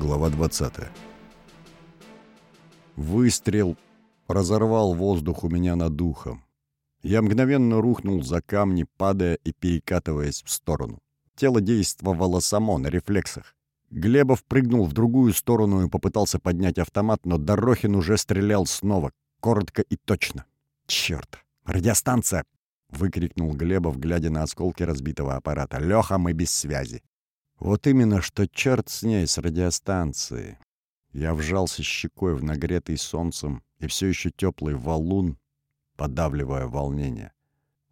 Глава 20. Выстрел разорвал воздух у меня над духом. Я мгновенно рухнул за камни, падая и перекатываясь в сторону. Тело действовало само, на рефлексах. Глебов прыгнул в другую сторону и попытался поднять автомат, но Дорохин уже стрелял снова, коротко и точно. «Чёрт! Радиостанция!» — выкрикнул Глебов, глядя на осколки разбитого аппарата. «Лёха, мы без связи!» Вот именно, что черт с ней, с радиостанции. Я вжался щекой в нагретый солнцем и все еще теплый валун, подавливая волнение.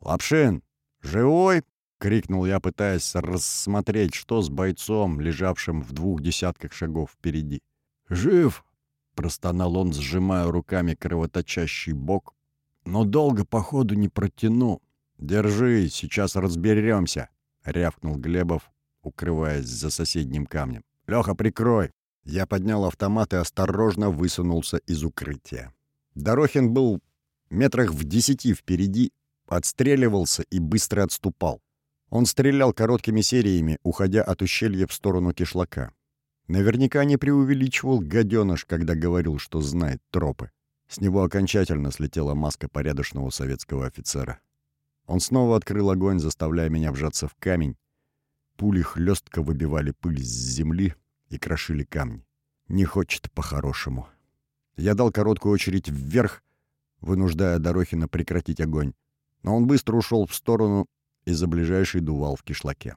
«Лапшин! Живой?» — крикнул я, пытаясь рассмотреть, что с бойцом, лежавшим в двух десятках шагов впереди. «Жив!» — простонал он, сжимая руками кровоточащий бок. «Но долго, походу, не протяну. Держи, сейчас разберемся!» — рявкнул Глебов, укрываясь за соседним камнем. «Лёха, прикрой!» Я поднял автомат и осторожно высунулся из укрытия. Дорохин был метрах в десяти впереди, отстреливался и быстро отступал. Он стрелял короткими сериями, уходя от ущелья в сторону кишлака. Наверняка не преувеличивал гаденыш, когда говорил, что знает тропы. С него окончательно слетела маска порядочного советского офицера. Он снова открыл огонь, заставляя меня вжаться в камень, Пули хлестко выбивали пыль с земли и крошили камни. Не хочет по-хорошему. Я дал короткую очередь вверх, вынуждая Дорохина прекратить огонь. Но он быстро ушел в сторону и за ближайший дувал в кишлаке.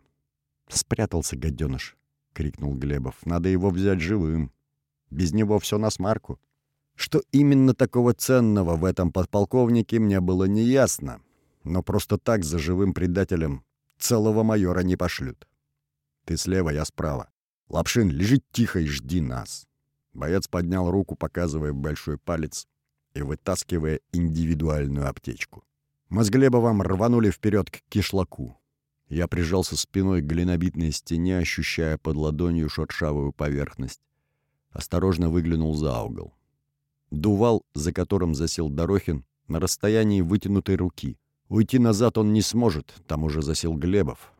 «Спрятался, гаденыш!» — крикнул Глебов. «Надо его взять живым. Без него все на смарку». Что именно такого ценного в этом подполковнике, мне было неясно. Но просто так за живым предателем целого майора не пошлют. Ты слева, я справа. Лапшин, лежи тихо и жди нас». Боец поднял руку, показывая большой палец и вытаскивая индивидуальную аптечку. Мы с Глебовым рванули вперед к кишлаку. Я прижался спиной к глинобитной стене, ощущая под ладонью шершавую поверхность. Осторожно выглянул за угол. Дувал, за которым засел Дорохин, на расстоянии вытянутой руки. Уйти назад он не сможет, там уже засел Глебов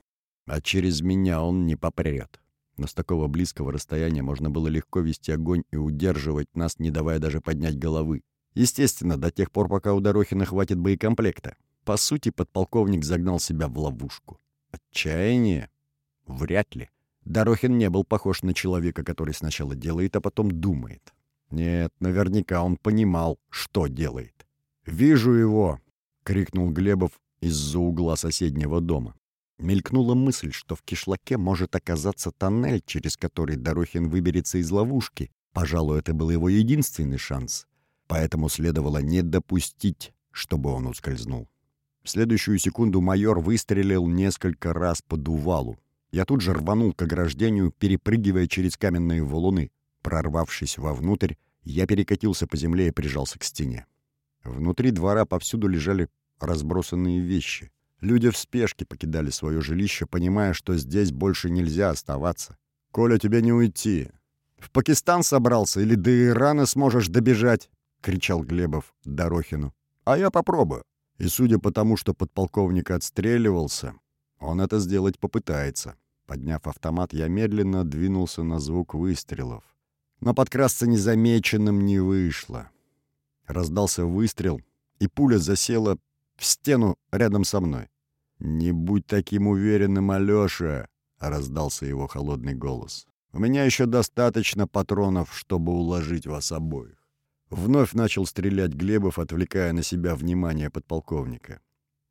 а через меня он не попрет. Но с такого близкого расстояния можно было легко вести огонь и удерживать нас, не давая даже поднять головы. Естественно, до тех пор, пока у Дорохина хватит боекомплекта. По сути, подполковник загнал себя в ловушку. Отчаяние? Вряд ли. Дорохин не был похож на человека, который сначала делает, а потом думает. Нет, наверняка он понимал, что делает. «Вижу его!» — крикнул Глебов из-за угла соседнего дома. Мелькнула мысль, что в кишлаке может оказаться тоннель, через который Дорохин выберется из ловушки. Пожалуй, это был его единственный шанс. Поэтому следовало не допустить, чтобы он ускользнул. В следующую секунду майор выстрелил несколько раз по дувалу. Я тут же рванул к ограждению, перепрыгивая через каменные валуны. Прорвавшись вовнутрь, я перекатился по земле и прижался к стене. Внутри двора повсюду лежали разбросанные вещи. Люди в спешке покидали свое жилище, понимая, что здесь больше нельзя оставаться. «Коля, тебе не уйти. В Пакистан собрался или до Ирана сможешь добежать?» — кричал Глебов Дорохину. «А я попробую». И судя по тому, что подполковник отстреливался, он это сделать попытается. Подняв автомат, я медленно двинулся на звук выстрелов. Но подкрасться незамеченным не вышло. Раздался выстрел, и пуля засела в стену рядом со мной. «Не будь таким уверенным, Алёша!» — раздался его холодный голос. «У меня еще достаточно патронов, чтобы уложить вас обоих». Вновь начал стрелять Глебов, отвлекая на себя внимание подполковника.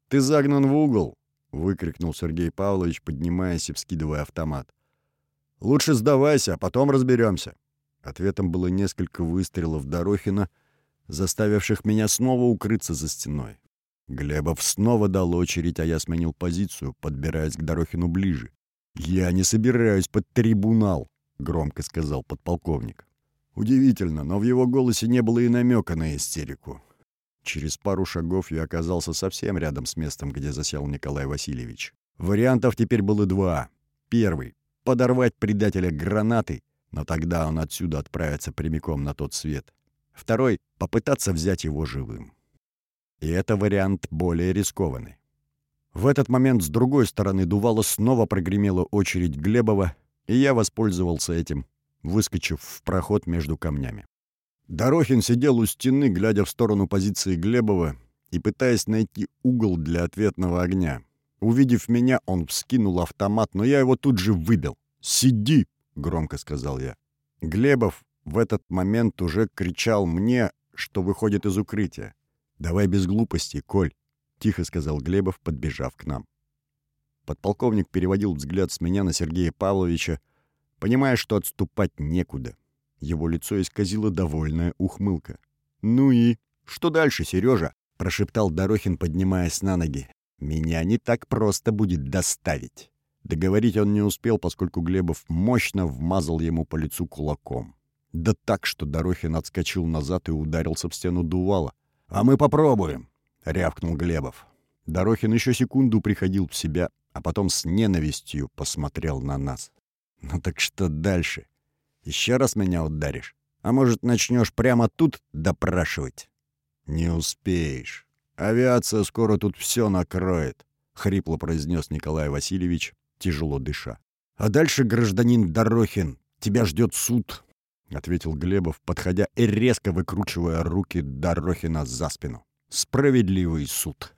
«Ты загнан в угол!» — выкрикнул Сергей Павлович, поднимаясь и вскидывая автомат. «Лучше сдавайся, а потом разберемся». Ответом было несколько выстрелов Дорохина, заставивших меня снова укрыться за стеной. Глебов снова дал очередь, а я сменил позицию, подбираясь к Дорохину ближе. «Я не собираюсь под трибунал», — громко сказал подполковник. Удивительно, но в его голосе не было и намека на истерику. Через пару шагов я оказался совсем рядом с местом, где засел Николай Васильевич. Вариантов теперь было два. Первый — подорвать предателя гранатой, но тогда он отсюда отправится прямиком на тот свет. Второй — попытаться взять его живым. И это вариант более рискованный. В этот момент с другой стороны дувала снова прогремела очередь Глебова, и я воспользовался этим выскочив в проход между камнями. Дорохин сидел у стены, глядя в сторону позиции Глебова и пытаясь найти угол для ответного огня. Увидев меня, он вскинул автомат, но я его тут же выбил. «Сиди!» — громко сказал я. Глебов в этот момент уже кричал мне, что выходит из укрытия. «Давай без глупостей, Коль», — тихо сказал Глебов, подбежав к нам. Подполковник переводил взгляд с меня на Сергея Павловича, понимая, что отступать некуда. Его лицо исказило довольная ухмылка. «Ну и? Что дальше, Сережа?» — прошептал Дорохин, поднимаясь на ноги. «Меня не так просто будет доставить». Договорить он не успел, поскольку Глебов мощно вмазал ему по лицу кулаком. Да так, что Дорохин отскочил назад и ударился в стену дувала. «А мы попробуем!» — рявкнул Глебов. Дорохин еще секунду приходил в себя, а потом с ненавистью посмотрел на нас. «Ну так что дальше? Еще раз меня ударишь? А может, начнешь прямо тут допрашивать?» «Не успеешь. Авиация скоро тут все накроет», — хрипло произнес Николай Васильевич, тяжело дыша. «А дальше, гражданин Дорохин, тебя ждет суд», — ответил Глебов, подходя и резко выкручивая руки Дорохина за спину. «Справедливый суд».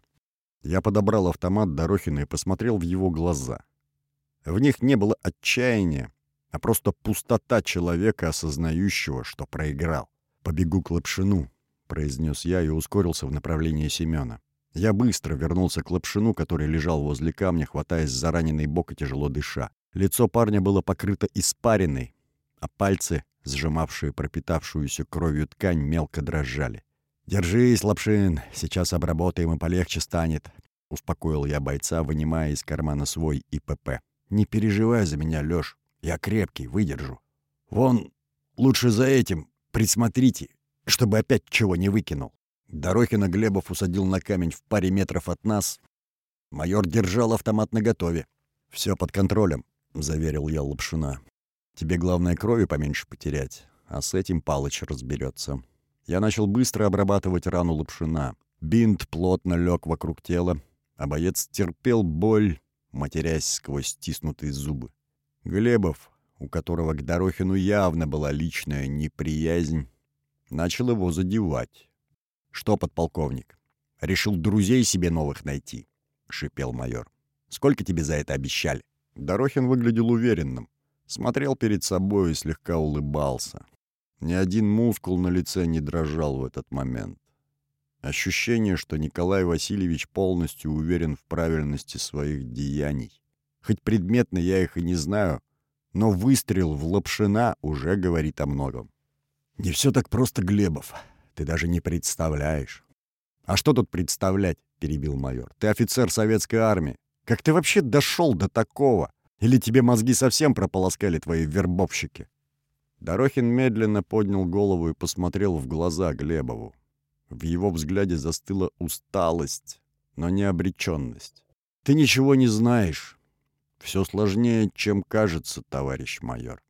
Я подобрал автомат Дорохина и посмотрел в его глаза. В них не было отчаяния, а просто пустота человека, осознающего, что проиграл. «Побегу к Лапшину», — произнес я и ускорился в направлении Семена. Я быстро вернулся к Лапшину, который лежал возле камня, хватаясь за раненый бок и тяжело дыша. Лицо парня было покрыто испариной, а пальцы, сжимавшие пропитавшуюся кровью ткань, мелко дрожали. «Держись, Лапшин, сейчас обработаем и полегче станет», — успокоил я бойца, вынимая из кармана свой ИПП. «Не переживай за меня, Лёш, я крепкий, выдержу. Вон, лучше за этим присмотрите, чтобы опять чего не выкинул». Дорохина Глебов усадил на камень в паре метров от нас. Майор держал автомат наготове. «Все под контролем», — заверил я Лапшина. «Тебе главное крови поменьше потерять, а с этим Палыч разберется. Я начал быстро обрабатывать рану Лапшина. Бинт плотно лег вокруг тела, а боец терпел боль, матерясь сквозь стиснутые зубы. Глебов, у которого к Дорохину явно была личная неприязнь, начал его задевать. «Что, подполковник, решил друзей себе новых найти?» — шипел майор. «Сколько тебе за это обещали?» Дорохин выглядел уверенным, смотрел перед собой и слегка улыбался. Ни один мускул на лице не дрожал в этот момент. Ощущение, что Николай Васильевич полностью уверен в правильности своих деяний. Хоть предметно я их и не знаю, но выстрел в Лапшина уже говорит о многом. «Не все так просто, Глебов. Ты даже не представляешь». «А что тут представлять?» — перебил майор. «Ты офицер советской армии. Как ты вообще дошел до такого? Или тебе мозги совсем прополоскали твои вербовщики?» Дорохин медленно поднял голову и посмотрел в глаза Глебову. В его взгляде застыла усталость, но не обреченность. «Ты ничего не знаешь. Все сложнее, чем кажется, товарищ майор».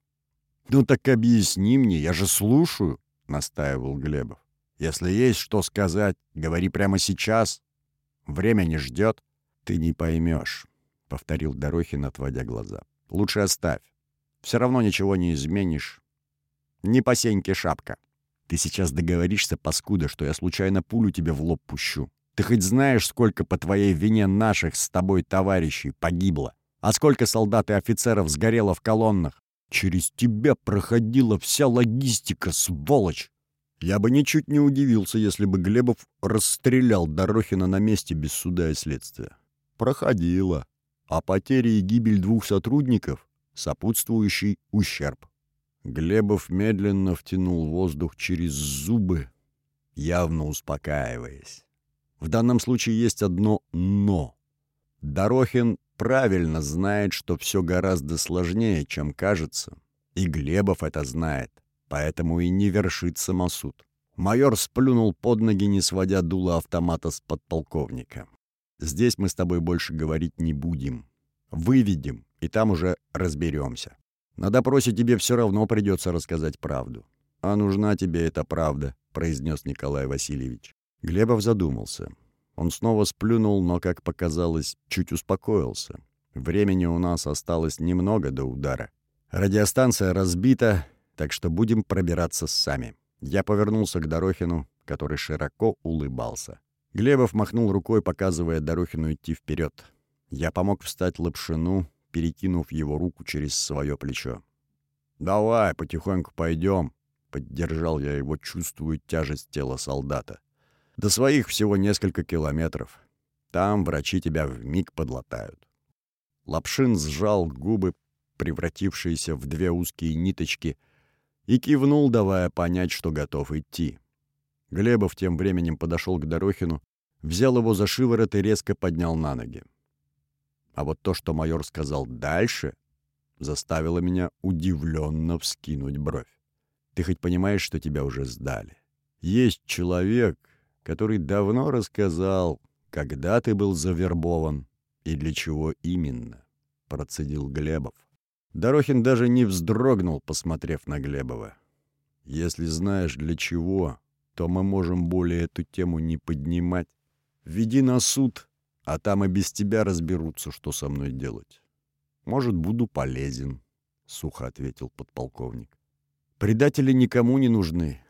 «Ну так объясни мне, я же слушаю», — настаивал Глебов. «Если есть что сказать, говори прямо сейчас. Время не ждет». «Ты не поймешь», — повторил Дорохин, отводя глаза. «Лучше оставь. Все равно ничего не изменишь. Не по сеньке шапка. Ты сейчас договоришься, паскуда, что я случайно пулю тебе в лоб пущу. Ты хоть знаешь, сколько по твоей вине наших с тобой товарищей погибло? А сколько солдат и офицеров сгорело в колоннах? Через тебя проходила вся логистика, сволочь!» Я бы ничуть не удивился, если бы Глебов расстрелял Дорохина на месте без суда и следствия. Проходила. А потери и гибель двух сотрудников — сопутствующий ущерб. Глебов медленно втянул воздух через зубы, явно успокаиваясь. В данном случае есть одно «но». Дорохин правильно знает, что все гораздо сложнее, чем кажется. И Глебов это знает, поэтому и не вершит самосуд. Майор сплюнул под ноги, не сводя дуло автомата с подполковника. «Здесь мы с тобой больше говорить не будем. Выведем, и там уже разберемся. На допросе тебе все равно придется рассказать правду. А нужна тебе эта правда, произнес Николай Васильевич. Глебов задумался. Он снова сплюнул, но, как показалось, чуть успокоился. Времени у нас осталось немного до удара. Радиостанция разбита, Так что будем пробираться сами. Я повернулся к Дорохину, который широко улыбался. Глебов махнул рукой, показывая Дорохину идти вперед. Я помог встать Лапшину, перекинув его руку через свое плечо. «Давай, потихоньку пойдем», — поддержал я его, чувствуя тяжесть тела солдата. «До своих всего несколько километров. Там врачи тебя вмиг подлатают». Лапшин сжал губы, превратившиеся в две узкие ниточки, и кивнул, давая понять, что готов идти. Глебов тем временем подошел к Дорохину, взял его за шиворот и резко поднял на ноги. А вот то, что майор сказал дальше, заставило меня удивленно вскинуть бровь. Ты хоть понимаешь, что тебя уже сдали? Есть человек, который давно рассказал, когда ты был завербован и для чего именно, процедил Глебов. Дорохин даже не вздрогнул, посмотрев на Глебова. Если знаешь для чего, то мы можем более эту тему не поднимать. Веди на суд, а там и без тебя разберутся, что со мной делать. Может, буду полезен, — сухо ответил подполковник. Предатели никому не нужны.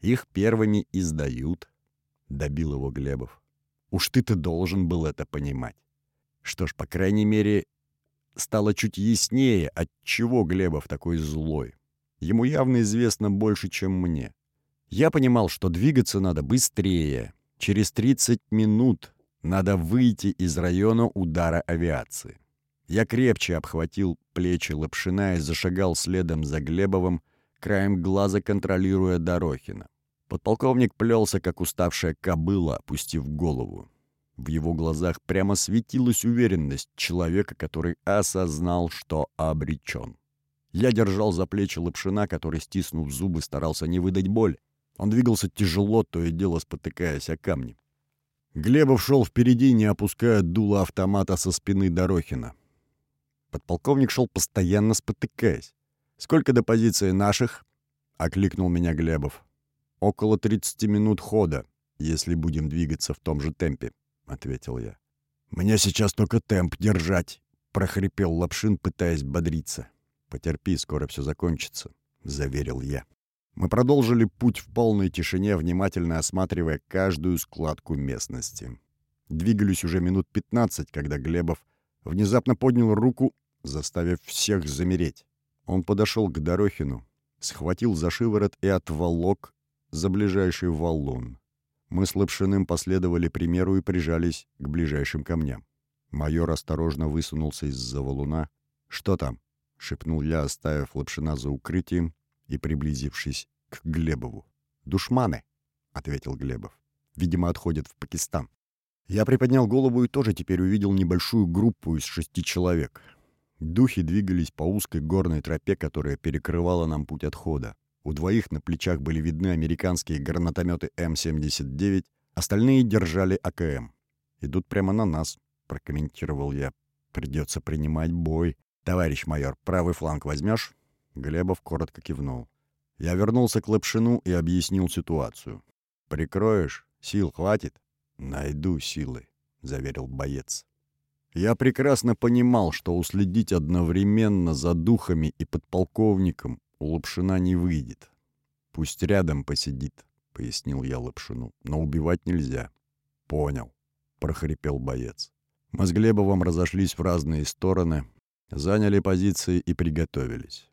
Их первыми издают, — добил его Глебов. Уж ты-то должен был это понимать. Что ж, по крайней мере, стало чуть яснее, от чего Глебов такой злой. Ему явно известно больше, чем мне. Я понимал, что двигаться надо быстрее. Через 30 минут надо выйти из района удара авиации. Я крепче обхватил плечи Лапшина и зашагал следом за Глебовым, краем глаза контролируя Дорохина. Подполковник плелся, как уставшая кобыла, опустив голову. В его глазах прямо светилась уверенность человека, который осознал, что обречен. Я держал за плечи Лапшина, который, стиснув зубы, старался не выдать боль. Он двигался тяжело, то и дело спотыкаясь о камни. Глебов шел впереди, не опуская дула автомата со спины Дорохина. Подполковник шел постоянно спотыкаясь. «Сколько до позиции наших?» — окликнул меня Глебов. «Около 30 минут хода, если будем двигаться в том же темпе», — ответил я. «Мне сейчас только темп держать», — прохрипел Лапшин, пытаясь бодриться. «Потерпи, скоро все закончится», — заверил я. Мы продолжили путь в полной тишине, внимательно осматривая каждую складку местности. Двигались уже минут 15, когда Глебов внезапно поднял руку, заставив всех замереть. Он подошел к Дорохину, схватил за шиворот и отволок за ближайший валун. Мы с Лапшиным последовали примеру и прижались к ближайшим камням. Майор осторожно высунулся из-за валуна. «Что там?» — шепнул я, оставив Лапшина за укрытием и приблизившись к Глебову. «Душманы», — ответил Глебов. «Видимо, отходят в Пакистан». Я приподнял голову и тоже теперь увидел небольшую группу из шести человек. Духи двигались по узкой горной тропе, которая перекрывала нам путь отхода. У двоих на плечах были видны американские гранатометы М-79, остальные держали АКМ. «Идут прямо на нас», — прокомментировал я. «Придется принимать бой. Товарищ майор, правый фланг возьмешь?» Глебов коротко кивнул. Я вернулся к Лапшину и объяснил ситуацию. «Прикроешь? Сил хватит?» «Найду силы», — заверил боец. Я прекрасно понимал, что уследить одновременно за духами и подполковником у Лапшина не выйдет. «Пусть рядом посидит», — пояснил я Лапшину, — «но убивать нельзя». «Понял», — прохрипел боец. Мы с Глебовым разошлись в разные стороны, заняли позиции и приготовились.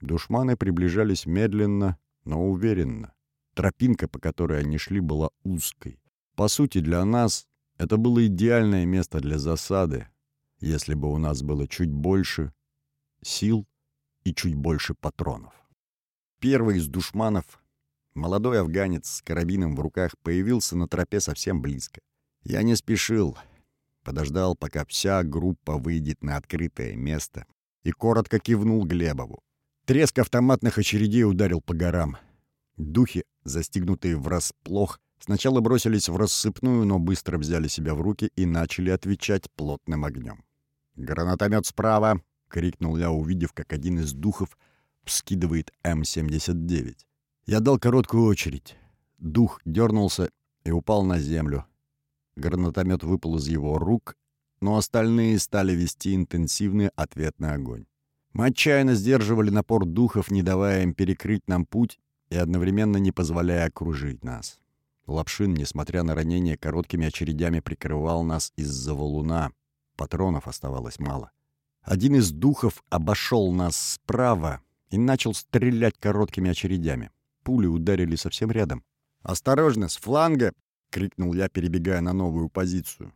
Душманы приближались медленно, но уверенно. Тропинка, по которой они шли, была узкой. По сути, для нас это было идеальное место для засады, если бы у нас было чуть больше сил и чуть больше патронов. Первый из душманов, молодой афганец с карабином в руках, появился на тропе совсем близко. Я не спешил, подождал, пока вся группа выйдет на открытое место, и коротко кивнул Глебову. Треск автоматных очередей ударил по горам. Духи, застигнутые врасплох, сначала бросились в рассыпную, но быстро взяли себя в руки и начали отвечать плотным огнем. «Гранатомет справа!» — крикнул я, увидев, как один из духов вскидывает М-79. Я дал короткую очередь. Дух дернулся и упал на землю. Гранатомет выпал из его рук, но остальные стали вести интенсивный ответный огонь. Мы отчаянно сдерживали напор духов, не давая им перекрыть нам путь и одновременно не позволяя окружить нас. Лапшин, несмотря на ранение, короткими очередями прикрывал нас из-за валуна. Патронов оставалось мало. Один из духов обошел нас справа и начал стрелять короткими очередями. Пули ударили совсем рядом. «Осторожно, с фланга!» — крикнул я, перебегая на новую позицию.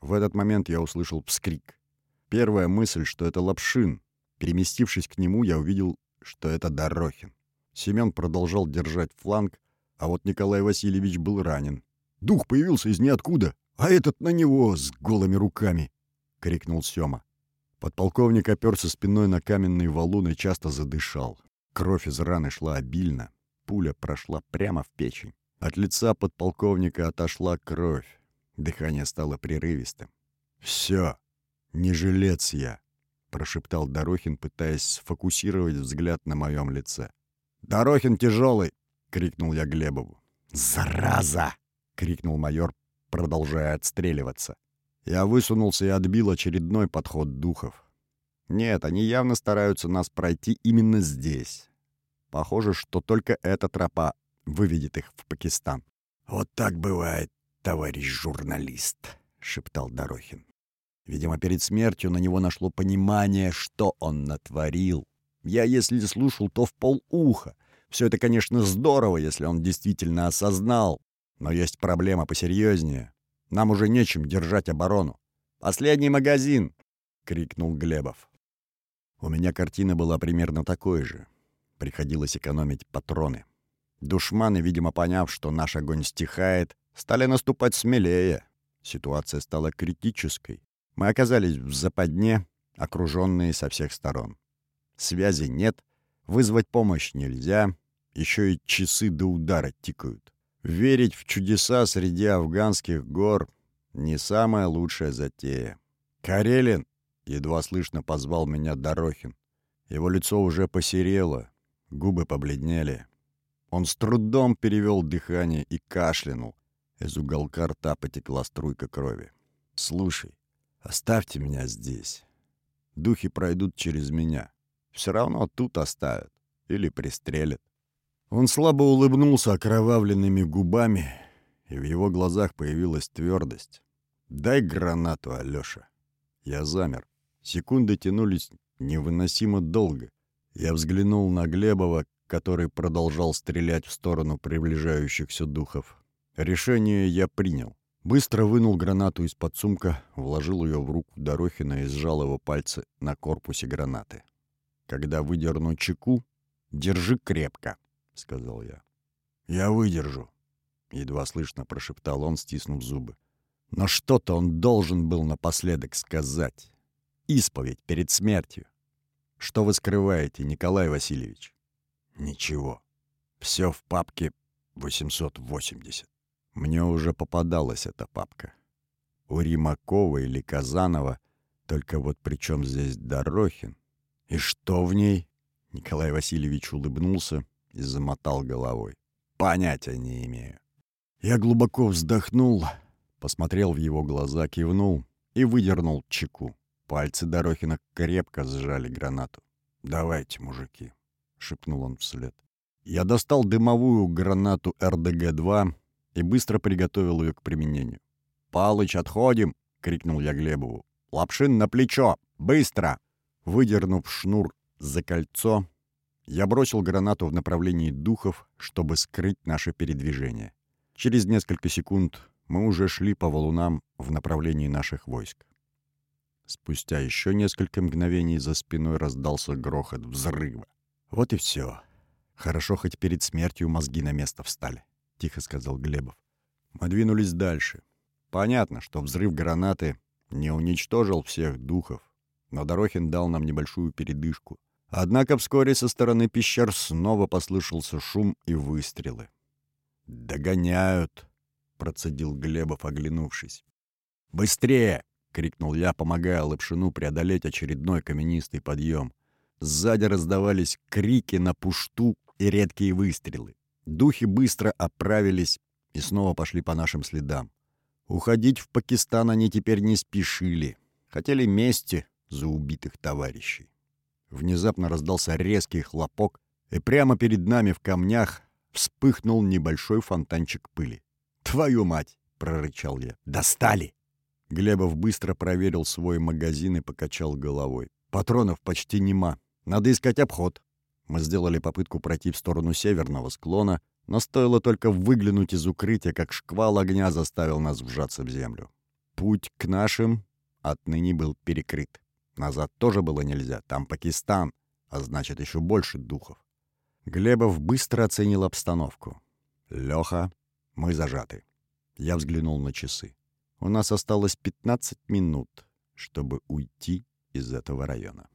В этот момент я услышал вскрик. Первая мысль, что это Лапшин. Переместившись к нему, я увидел, что это Дорохин. Семен продолжал держать фланг, а вот Николай Васильевич был ранен. «Дух появился из ниоткуда, а этот на него с голыми руками!» — крикнул Сёма. Подполковник оперся спиной на каменный валун и часто задышал. Кровь из раны шла обильно. Пуля прошла прямо в печень. От лица подполковника отошла кровь. Дыхание стало прерывистым. «Все, не жилец я», — прошептал Дорохин, пытаясь сфокусировать взгляд на моем лице. «Дорохин тяжелый!» — крикнул я Глебову. «Зараза!» — крикнул майор, продолжая отстреливаться. Я высунулся и отбил очередной подход духов. Нет, они явно стараются нас пройти именно здесь. Похоже, что только эта тропа выведет их в Пакистан. «Вот так бывает, товарищ журналист», — шептал Дорохин. Видимо, перед смертью на него нашло понимание, что он натворил. Я, если слушал, то в полуха — все это, конечно, здорово, если он действительно осознал, но есть проблема посерьезнее. Нам уже нечем держать оборону. «Последний магазин!» — крикнул Глебов. У меня картина была примерно такой же. Приходилось экономить патроны. Душманы, видимо, поняв, что наш огонь стихает, стали наступать смелее. Ситуация стала критической. Мы оказались в западне, окруженные со всех сторон. Связи нет, Вызвать помощь нельзя, еще и часы до удара тикают. Верить в чудеса среди афганских гор — не самая лучшая затея. «Карелин!» — едва слышно позвал меня Дорохин. Его лицо уже посерело, губы побледнели. Он с трудом перевел дыхание и кашлянул. Из уголка рта потекла струйка крови. «Слушай, оставьте меня здесь. Духи пройдут через меня. Все равно тут оставят. Или пристрелят. Он слабо улыбнулся окровавленными губами, и в его глазах появилась твердость. «Дай гранату, Алёша». Я замер. Секунды тянулись невыносимо долго. Я взглянул на Глебова, который продолжал стрелять в сторону приближающихся духов. Решение я принял. Быстро вынул гранату из-под сумка, вложил ее в руку Дорохина и сжал его пальцы на корпусе гранаты. Когда выдерну чеку, держи крепко, — сказал я. Я выдержу, — едва слышно прошептал он, стиснув зубы. Но что-то он должен был напоследок сказать. Исповедь перед смертью. Что вы скрываете, Николай Васильевич? Ничего. Все в папке 880. Мне уже попадалась эта папка. У Римакова или Казанова, только вот при чем здесь Дорохин? «И что в ней?» Николай Васильевич улыбнулся и замотал головой. «Понятия не имею». Я глубоко вздохнул, посмотрел в его глаза, кивнул и выдернул чеку. Пальцы Дорохина крепко сжали гранату. «Давайте, мужики», — шепнул он вслед. Я достал дымовую гранату РДГ-2 и быстро приготовил ее к применению. «Палыч, отходим!» — крикнул я Глебову. «Лапшин на плечо! Быстро!» Выдернув шнур за кольцо, я бросил гранату в направлении духов, чтобы скрыть наше передвижение. Через несколько секунд мы уже шли по валунам в направлении наших войск. Спустя еще несколько мгновений за спиной раздался грохот взрыва. «Вот и все. Хорошо, хоть перед смертью мозги на место встали», — тихо сказал Глебов. Мы двинулись дальше. Понятно, что взрыв гранаты не уничтожил всех духов, но Дорохин дал нам небольшую передышку. Однако вскоре со стороны пещер снова послышался шум и выстрелы. «Догоняют!» — процедил Глебов, оглянувшись. «Быстрее!» — крикнул я, помогая Лапшину преодолеть очередной каменистый подъем. Сзади раздавались крики на пушту и редкие выстрелы. Духи быстро оправились и снова пошли по нашим следам. Уходить в Пакистан они теперь не спешили. Хотели мести, за убитых товарищей. Внезапно раздался резкий хлопок, и прямо перед нами в камнях вспыхнул небольшой фонтанчик пыли. «Твою мать!» — прорычал я. «Достали!» Глебов быстро проверил свой магазин и покачал головой. «Патронов почти нема. Надо искать обход». Мы сделали попытку пройти в сторону северного склона, но стоило только выглянуть из укрытия, как шквал огня заставил нас вжаться в землю. Путь к нашим отныне был перекрыт. Назад тоже было нельзя, там Пакистан, а значит, еще больше духов. Глебов быстро оценил обстановку. «Леха, мы зажаты». Я взглянул на часы. У нас осталось 15 минут, чтобы уйти из этого района.